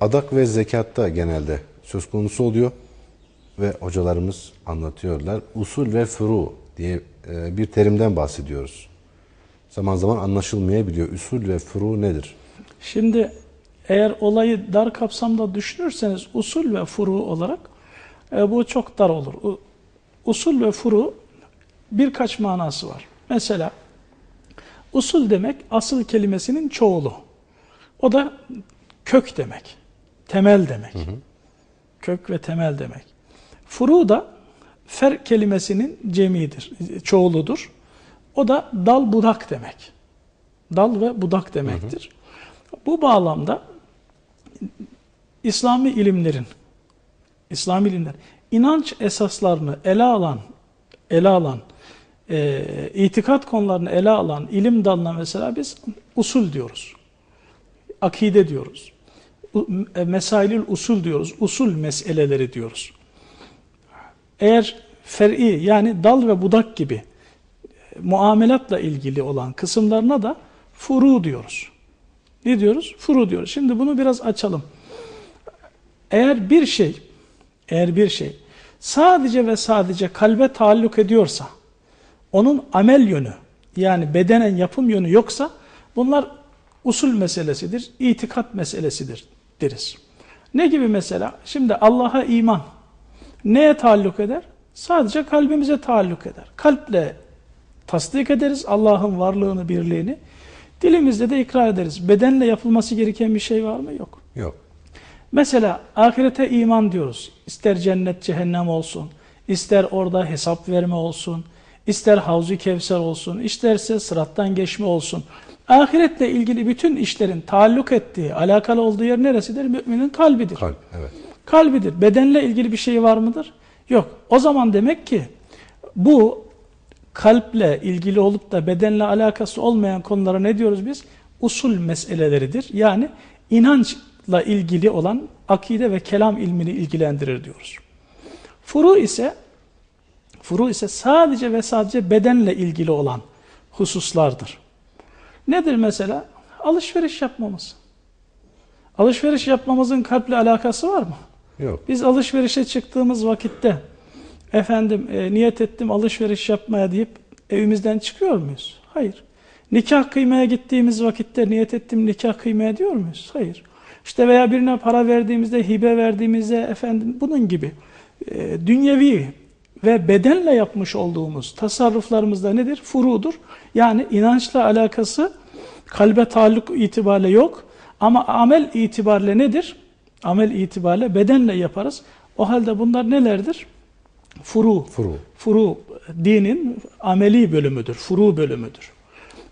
adak ve zekatta genelde söz konusu oluyor ve hocalarımız anlatıyorlar. Usul ve furu diye e, bir terimden bahsediyoruz. Zaman zaman anlaşılmayabiliyor. Usul ve furu nedir? Şimdi eğer olayı dar kapsamda düşünürseniz usul ve furu olarak e, bu çok dar olur. Usul ve furu birkaç manası var. Mesela usul demek asıl kelimesinin çoğulu. O da kök demek. Temel demek. Hı hı. Kök ve temel demek. Furu da fer kelimesinin cemidir, çoğuludur. O da dal budak demek. Dal ve budak demektir. Hı hı. Bu bağlamda İslami ilimlerin İslami ilimler inanç esaslarını ele alan ele alan e, itikat konularını ele alan ilim dalına mesela biz usul diyoruz. Akide diyoruz. E, mesailül usul diyoruz. Usul meseleleri diyoruz. Eğer fer'i yani dal ve budak gibi e, muamelatla ilgili olan kısımlarına da furu diyoruz. Ne diyoruz? Furu diyoruz. Şimdi bunu biraz açalım. Eğer bir şey, eğer bir şey sadece ve sadece kalbe taalluk ediyorsa, onun amel yönü, yani bedenen yapım yönü yoksa, bunlar usul meselesidir, itikat meselesidir deriz. Ne gibi mesela? Şimdi Allah'a iman neye taalluk eder? Sadece kalbimize taalluk eder. Kalple tasdik ederiz Allah'ın varlığını, birliğini. Dilimizde de ikrar ederiz. Bedenle yapılması gereken bir şey var mı? Yok. Yok. Mesela ahirete iman diyoruz. İster cennet cehennem olsun, ister orada hesap verme olsun, ister havzu kevser olsun, isterse sırattan geçme olsun. Ahiretle ilgili bütün işlerin taalluk ettiği, alakalı olduğu yer neresidir? Müminin kalbidir. Kalp, evet. Kalbidir. Bedenle ilgili bir şey var mıdır? Yok. O zaman demek ki bu kalple ilgili olup da bedenle alakası olmayan konulara ne diyoruz biz? Usul meseleleridir. Yani inançla ilgili olan akide ve kelam ilmini ilgilendirir diyoruz. Furu ise furu ise sadece ve sadece bedenle ilgili olan hususlardır. Nedir mesela? Alışveriş yapmamız. Alışveriş yapmamızın kalple alakası var mı? Yok. Biz alışverişe çıktığımız vakitte efendim e, niyet ettim alışveriş yapmaya deyip evimizden çıkıyor muyuz? Hayır. Nikah kıymaya gittiğimiz vakitte niyet ettim nikah kıymaya diyor muyuz? Hayır. İşte veya birine para verdiğimizde, hibe verdiğimizde efendim bunun gibi e, dünyevi ve bedenle yapmış olduğumuz tasarruflarımızda nedir? Furudur. Yani inançla alakası kalbe taalluk itibariyle yok. Ama amel itibariyle nedir? Amel itibariyle bedenle yaparız. O halde bunlar nelerdir? Furu. Furu. Furu dinin ameli bölümüdür. Furu bölümüdür.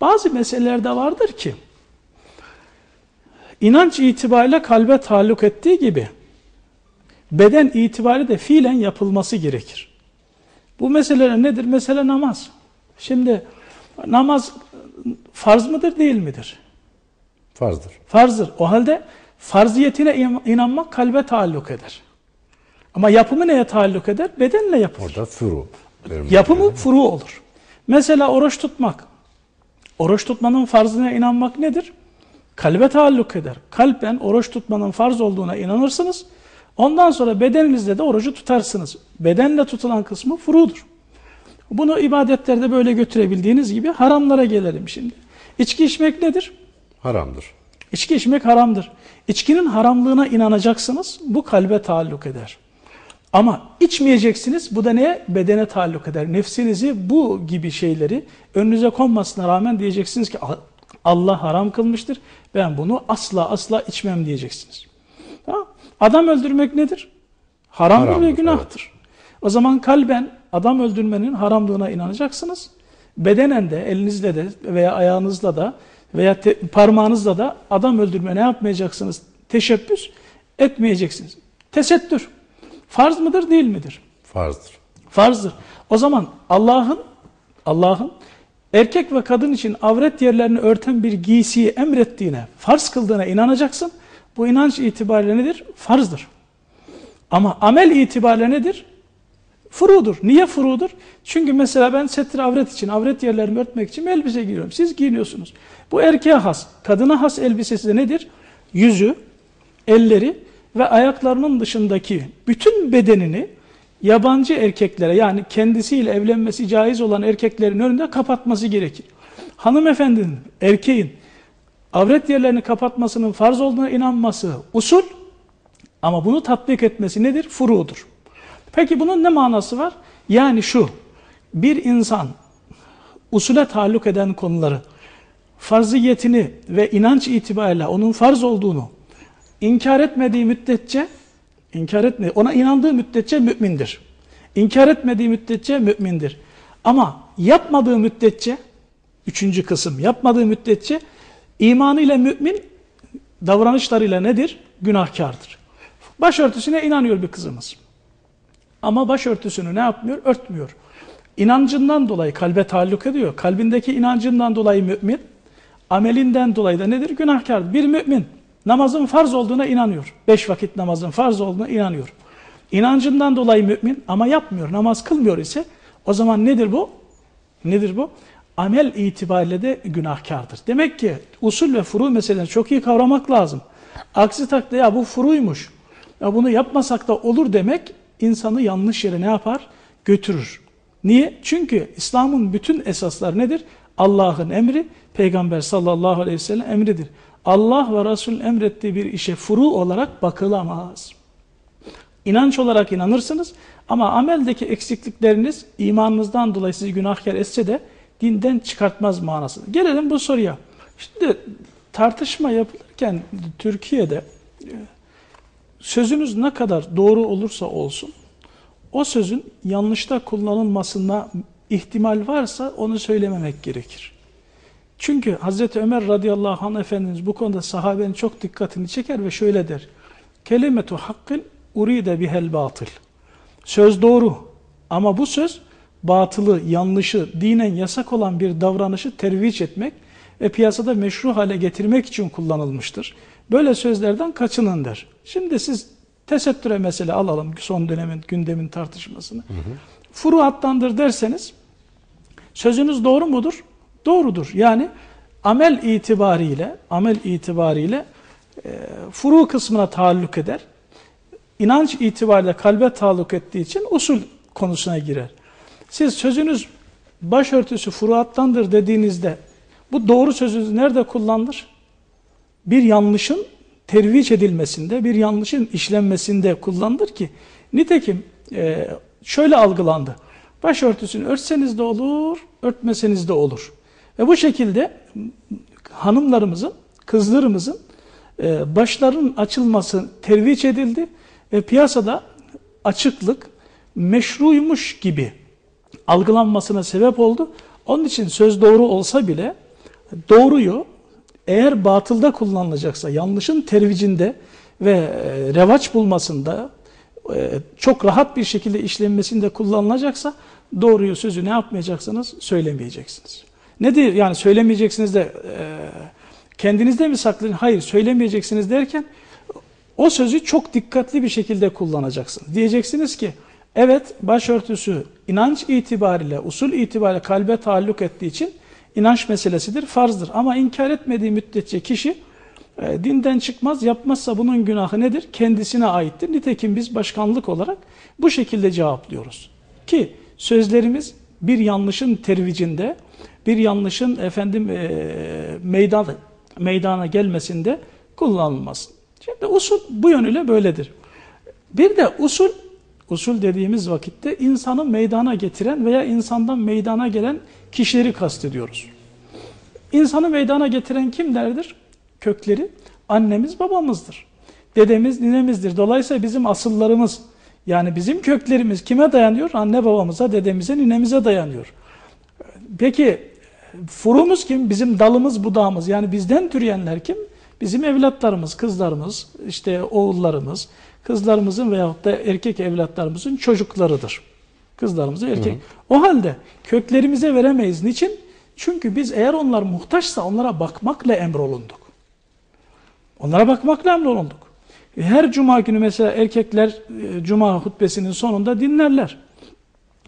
Bazı meselelerde vardır ki inanç itibariyle kalbe taalluk ettiği gibi beden itibariyle de fiilen yapılması gerekir. Bu meseleler nedir? Mesele namaz. Şimdi namaz farz mıdır değil midir? Farzdır. Farzdır. O halde farziyetine inanmak kalbe taalluk eder. Ama yapımı neye taalluk eder? Bedenle yapılır. Orada furu. Yapımı furu olur. Mesela oruç tutmak. Oruç tutmanın farzına inanmak nedir? Kalbe taalluk eder. Kalben oruç tutmanın farz olduğuna inanırsınız. Ondan sonra bedeninizde de orucu tutarsınız. Bedenle tutulan kısmı furudur. Bunu ibadetlerde böyle götürebildiğiniz gibi haramlara gelelim şimdi. İçki içmek nedir? Haramdır. İçki içmek haramdır. İçkinin haramlığına inanacaksınız. Bu kalbe taalluk eder. Ama içmeyeceksiniz. Bu da neye? Bedene taalluk eder. Nefsinizi bu gibi şeyleri önünüze konmasına rağmen diyeceksiniz ki Allah haram kılmıştır. Ben bunu asla asla içmem diyeceksiniz. Adam öldürmek nedir? Haramdır, Haramdır ve günahtır. Evet. O zaman kalben adam öldürmenin haramlığına inanacaksınız. Bedenen de elinizle de veya ayağınızla da veya te, parmağınızla da adam öldürme ne yapmayacaksınız? Teşebbüs etmeyeceksiniz. Tesettür. Farz mıdır değil midir? Farzdır. Farzdır. O zaman Allah'ın Allah'ın erkek ve kadın için avret yerlerini örten bir giysiyi emrettiğine, farz kıldığına inanacaksın. Bu inanç itibariyle nedir? Farzdır. Ama amel itibariyle nedir? Furudur. Niye furudur? Çünkü mesela ben setir avret için, avret yerlerimi örtmek için elbise giyiyorum. Siz giyiniyorsunuz. Bu erkeğe has. Kadına has elbisesi de nedir? Yüzü, elleri ve ayaklarının dışındaki bütün bedenini yabancı erkeklere yani kendisiyle evlenmesi caiz olan erkeklerin önünde kapatması gerekir. Hanımefendinin, erkeğin avret yerlerini kapatmasının farz olduğuna inanması usul ama bunu tatbik etmesi nedir? Furudur. Peki bunun ne manası var? Yani şu, bir insan usule taalluk eden konuları, farziyetini ve inanç itibariyle onun farz olduğunu inkar etmediği müddetçe, inkar etme, ona inandığı müddetçe mümindir. İnkar etmediği müddetçe mümindir. Ama yapmadığı müddetçe, üçüncü kısım, yapmadığı müddetçe imanıyla mümin, davranışlarıyla nedir? Günahkardır. Başörtüsüne inanıyor bir kızımız. Ama başörtüsünü ne yapmıyor? Örtmüyor. İnancından dolayı kalbe taalluk ediyor. Kalbindeki inancından dolayı mümin, amelinden dolayı da nedir? Günahkar. Bir mümin namazın farz olduğuna inanıyor. Beş vakit namazın farz olduğuna inanıyor. İnancından dolayı mümin ama yapmıyor, namaz kılmıyor ise o zaman nedir bu? Nedir bu? Amel itibariyle de günahkardır. Demek ki usul ve furu meselelerini çok iyi kavramak lazım. Aksi takdirde ya bu furuymuş, ya bunu yapmasak da olur demek insanı yanlış yere ne yapar? Götürür. Niye? Çünkü İslam'ın bütün esasları nedir? Allah'ın emri, Peygamber sallallahu aleyhi ve sellem emridir. Allah ve Resul emrettiği bir işe furu olarak bakılamaz. İnanç olarak inanırsınız ama ameldeki eksiklikleriniz imanınızdan dolayı sizi günahkar etse de dinden çıkartmaz manasında. Gelelim bu soruya. Şimdi tartışma yapılırken Türkiye'de sözünüz ne kadar doğru olursa olsun o sözün yanlışta kullanılmasına ihtimal varsa onu söylememek gerekir. Çünkü Hazreti Ömer radıyallahu anh Efendimiz bu konuda sahabenin çok dikkatini çeker ve şöyle der. Kelimetu hakkın uride bihel batıl. Söz doğru ama bu söz batılı, yanlışı, dinen yasak olan bir davranışı terviç etmek ve piyasada meşru hale getirmek için kullanılmıştır. Böyle sözlerden kaçının der. Şimdi siz tesettüre mesele alalım son dönemin gündemin tartışmasını. Hı hı. Furuattandır derseniz sözünüz doğru mudur? Doğrudur. Yani amel itibariyle amel itibariyle e, furu kısmına taalluk eder. İnanç itibariyle kalbe taalluk ettiği için usul konusuna girer. Siz sözünüz başörtüsü furuattandır dediğinizde bu doğru sözünüz nerede kullanılır? Bir yanlışın terviç edilmesinde, bir yanlışın işlenmesinde kullanılır ki nitekim e, şöyle algılandı. Başörtüsünü örtseniz de olur, örtmeseniz de olur. Ve bu şekilde hanımlarımızın, kızlarımızın e, başların açılması terviç edildi ve piyasada açıklık meşruymuş gibi algılanmasına sebep oldu. Onun için söz doğru olsa bile doğruyu eğer batılda kullanılacaksa, yanlışın tervicinde ve e, revaç bulmasında e, çok rahat bir şekilde işlenmesinde kullanılacaksa doğruyu sözü ne yapmayacaksınız? Söylemeyeceksiniz. Nedir? Yani söylemeyeceksiniz de e, kendinizde mi saklayın? Hayır söylemeyeceksiniz derken o sözü çok dikkatli bir şekilde kullanacaksınız. Diyeceksiniz ki evet başörtüsü inanç itibariyle, usul itibariyle kalbe taalluk ettiği için inanç meselesidir, farzdır. Ama inkar etmediği müddetçe kişi e, dinden çıkmaz, yapmazsa bunun günahı nedir? Kendisine aittir. Nitekim biz başkanlık olarak bu şekilde cevaplıyoruz. Ki sözlerimiz bir yanlışın tervicinde, bir yanlışın efendim e, meydan, meydana gelmesinde kullanılmaz. Şimdi usul bu yönüyle böyledir. Bir de usul, usul dediğimiz vakitte insanı meydana getiren veya insandan meydana gelen kişileri kastediyoruz. İnsanı meydana getiren kimlerdir? Kökleri annemiz babamızdır. Dedemiz ninemizdir. Dolayısıyla bizim asıllarımız yani bizim köklerimiz kime dayanıyor? Anne babamıza, dedemize, ninemize dayanıyor. Peki furumuz kim? Bizim dalımız, budağımız. Yani bizden türeyenler kim? Bizim evlatlarımız, kızlarımız, işte oğullarımız, kızlarımızın veyahut da erkek evlatlarımızın çocuklarıdır. Kızlarımızın erkek. Hı hı. O halde köklerimize veremeyiz. Niçin? Çünkü biz eğer onlar muhtaçsa onlara bakmakla emrolunduk. Onlara bakmakla emrolunduk. Her cuma günü mesela erkekler e, cuma hutbesinin sonunda dinlerler.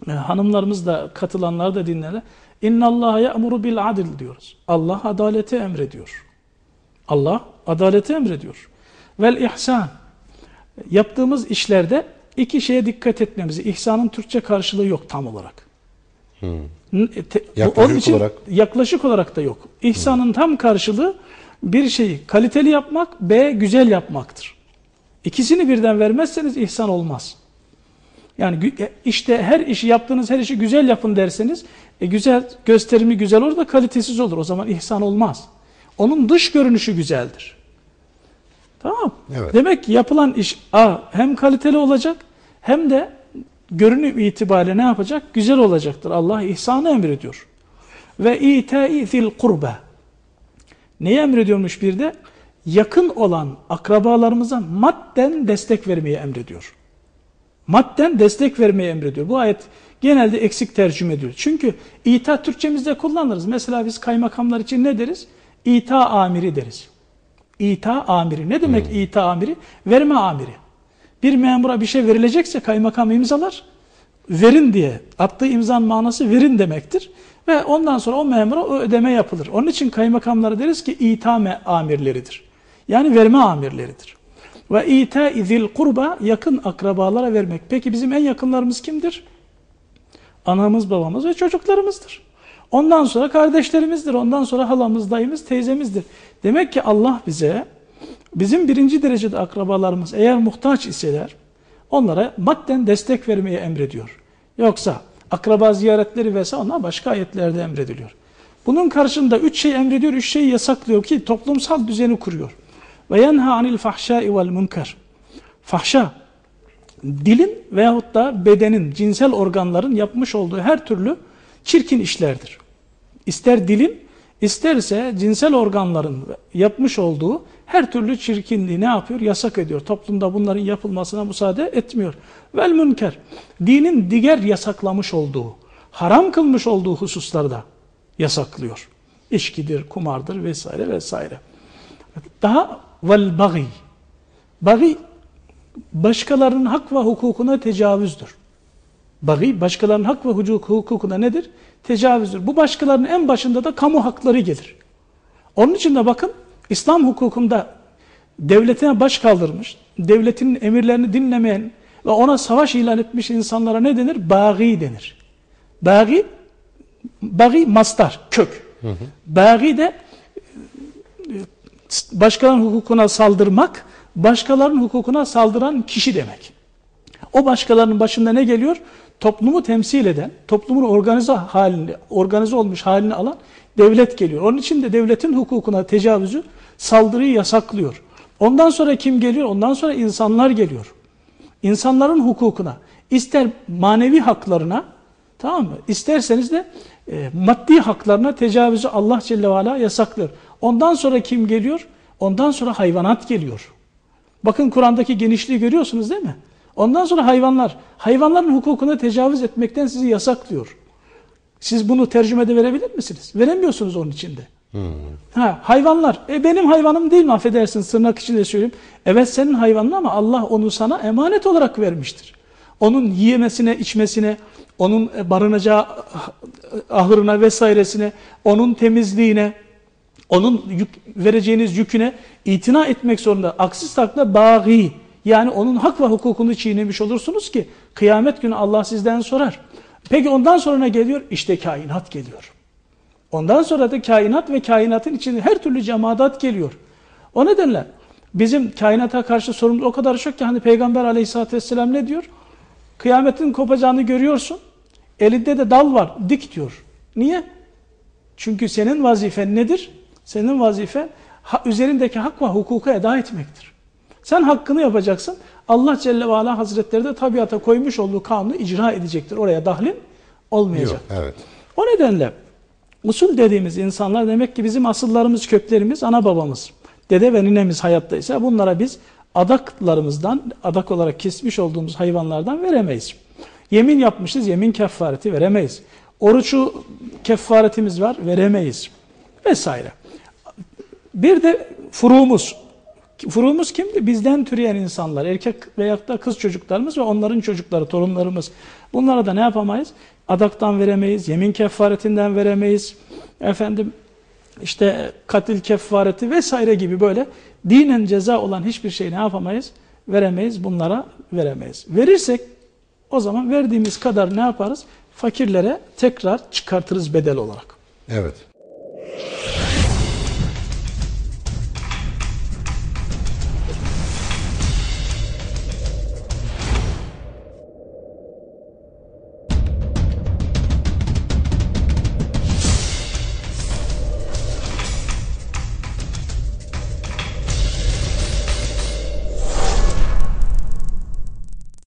E, hanımlarımız da katılanlar da dinlerler. İnna Allah ya'muru bil adil diyoruz. Allah adaleti emrediyor. Allah adaleti emrediyor. vel ihsan. Yaptığımız işlerde iki şeye dikkat etmemiz. İhsanın Türkçe karşılığı yok tam olarak. N- te- Yaklaşık onun için olarak. yaklaşık olarak da yok. İhsanın tam karşılığı bir şeyi kaliteli yapmak, B güzel yapmaktır. İkisini birden vermezseniz ihsan olmaz. Yani e, işte her işi yaptığınız her işi güzel yapın derseniz e, güzel gösterimi güzel olur da kalitesiz olur. O zaman ihsan olmaz. Onun dış görünüşü güzeldir. Tamam. Evet. Demek ki yapılan iş A hem kaliteli olacak hem de görünüm itibariyle ne yapacak? Güzel olacaktır. Allah ihsanı emrediyor. Ve itai zil kurba. Neyi emrediyormuş bir de? Yakın olan akrabalarımıza madden destek vermeyi emrediyor. Madden destek vermeyi emrediyor. Bu ayet genelde eksik tercüme ediyor. Çünkü ita Türkçemizde kullanırız. Mesela biz kaymakamlar için ne deriz? İta amiri deriz. İta amiri. Ne demek ita amiri? Verme amiri. Bir memura bir şey verilecekse kaymakam imzalar. Verin diye. Attığı imzanın manası verin demektir. Ve ondan sonra o memura o ödeme yapılır. Onun için kaymakamlara deriz ki ita me- amirleridir. Yani verme amirleridir. Ve ita izil kurba yakın akrabalara vermek. Peki bizim en yakınlarımız kimdir? Anamız, babamız ve çocuklarımızdır. Ondan sonra kardeşlerimizdir. Ondan sonra halamız, dayımız, teyzemizdir. Demek ki Allah bize bizim birinci derecede akrabalarımız eğer muhtaç iseler onlara madden destek vermeyi emrediyor. Yoksa akraba ziyaretleri vesaire onlar başka ayetlerde emrediliyor. Bunun karşında üç şey emrediyor, üç şeyi yasaklıyor ki toplumsal düzeni kuruyor. Ve yenha anil fahşai vel münker. Fahşa, dilin veyahut da bedenin, cinsel organların yapmış olduğu her türlü çirkin işlerdir. İster dilin, isterse cinsel organların yapmış olduğu her türlü çirkinliği ne yapıyor? Yasak ediyor. Toplumda bunların yapılmasına müsaade etmiyor. Vel münker, dinin diğer yasaklamış olduğu, haram kılmış olduğu hususlarda yasaklıyor. İçkidir, kumardır vesaire vesaire. Daha vel bagi. Bagi başkalarının hak ve hukukuna tecavüzdür. Bagi başkalarının hak ve hukuk- hukukuna nedir? Tecavüzdür. Bu başkalarının en başında da kamu hakları gelir. Onun için de bakın İslam hukukunda devletine baş kaldırmış, devletinin emirlerini dinlemeyen ve ona savaş ilan etmiş insanlara ne denir? Bagi denir. Bagi, bagi mastar, kök. Bagi de başkalarının hukukuna saldırmak, başkalarının hukukuna saldıran kişi demek. O başkalarının başında ne geliyor? Toplumu temsil eden, toplumun organize halini, organize olmuş halini alan devlet geliyor. Onun için de devletin hukukuna tecavüzü, saldırıyı yasaklıyor. Ondan sonra kim geliyor? Ondan sonra insanlar geliyor. İnsanların hukukuna, ister manevi haklarına, tamam mı? İsterseniz de e, maddi haklarına tecavüzü Allah Celle ve Ala yasaklıyor. Ondan sonra kim geliyor? Ondan sonra hayvanat geliyor. Bakın Kur'an'daki genişliği görüyorsunuz değil mi? Ondan sonra hayvanlar, hayvanların hukukuna tecavüz etmekten sizi yasaklıyor. Siz bunu tercümede verebilir misiniz? Veremiyorsunuz onun içinde. Ha, hayvanlar, e benim hayvanım değil mi affedersiniz tırnak içinde söyleyeyim. Evet senin hayvanın ama Allah onu sana emanet olarak vermiştir. Onun yiyemesine, içmesine, onun e, barınacağı ahırına vesairesine, onun temizliğine, onun yük, vereceğiniz yüküne itina etmek zorunda. Aksi takdirde bagi yani onun hak ve hukukunu çiğnemiş olursunuz ki kıyamet günü Allah sizden sorar. Peki ondan sonra ne geliyor? İşte kainat geliyor. Ondan sonra da kainat ve kainatın içinde her türlü cemaat geliyor. O nedenle bizim kainata karşı sorumluluğu o kadar çok ki hani Peygamber aleyhissalatü vesselam ne diyor? Kıyametin kopacağını görüyorsun. Elinde de dal var. Dik diyor. Niye? Çünkü senin vazifen nedir? Senin vazifen üzerindeki hak ve hukuku eda etmektir. Sen hakkını yapacaksın. Allah Celle ve Ala Hazretleri de tabiata koymuş olduğu kanunu icra edecektir. Oraya dahlin olmayacak. Yok, evet. O nedenle usul dediğimiz insanlar demek ki bizim asıllarımız, köklerimiz, ana babamız, dede ve ninemiz hayattaysa bunlara biz adaklarımızdan, adak olarak kesmiş olduğumuz hayvanlardan veremeyiz. Yemin yapmışız, yemin kefareti veremeyiz. Oruçu kefaretimiz var, veremeyiz. Vesaire. Bir de furuğumuz. Furuğumuz kimdi? Bizden türeyen insanlar. Erkek veyahut da kız çocuklarımız ve onların çocukları, torunlarımız. Bunlara da ne yapamayız? Adaktan veremeyiz, yemin kefaretinden veremeyiz. Efendim işte katil kefareti vesaire gibi böyle dinen ceza olan hiçbir şey ne yapamayız? Veremeyiz. Bunlara veremeyiz. Verirsek o zaman verdiğimiz kadar ne yaparız? Fakirlere tekrar çıkartırız bedel olarak. Evet.